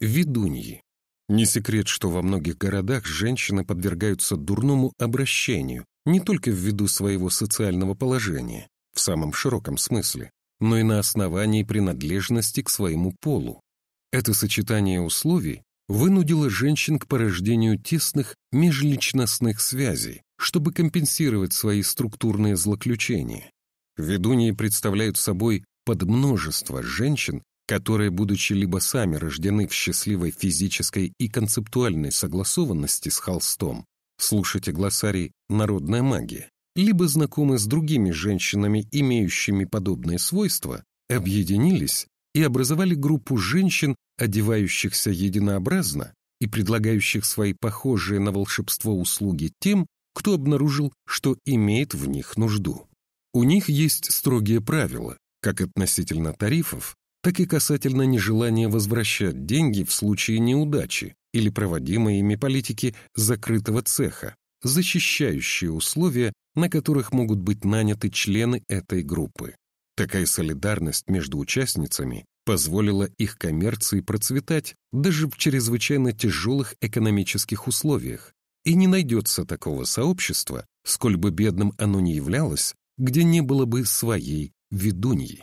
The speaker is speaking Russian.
Ведуньи. Не секрет, что во многих городах женщины подвергаются дурному обращению не только ввиду своего социального положения, в самом широком смысле, но и на основании принадлежности к своему полу. Это сочетание условий вынудило женщин к порождению тесных межличностных связей, чтобы компенсировать свои структурные злоключения. Ведуньи представляют собой подмножество женщин, которые, будучи либо сами рождены в счастливой физической и концептуальной согласованности с холстом, слушайте глоссарий «Народная магия», либо знакомы с другими женщинами, имеющими подобные свойства, объединились и образовали группу женщин, одевающихся единообразно и предлагающих свои похожие на волшебство услуги тем, кто обнаружил, что имеет в них нужду. У них есть строгие правила, как относительно тарифов, так и касательно нежелания возвращать деньги в случае неудачи или проводимой ими политики закрытого цеха, защищающие условия, на которых могут быть наняты члены этой группы. Такая солидарность между участницами позволила их коммерции процветать даже в чрезвычайно тяжелых экономических условиях, и не найдется такого сообщества, сколь бы бедным оно ни являлось, где не было бы своей ведуньи.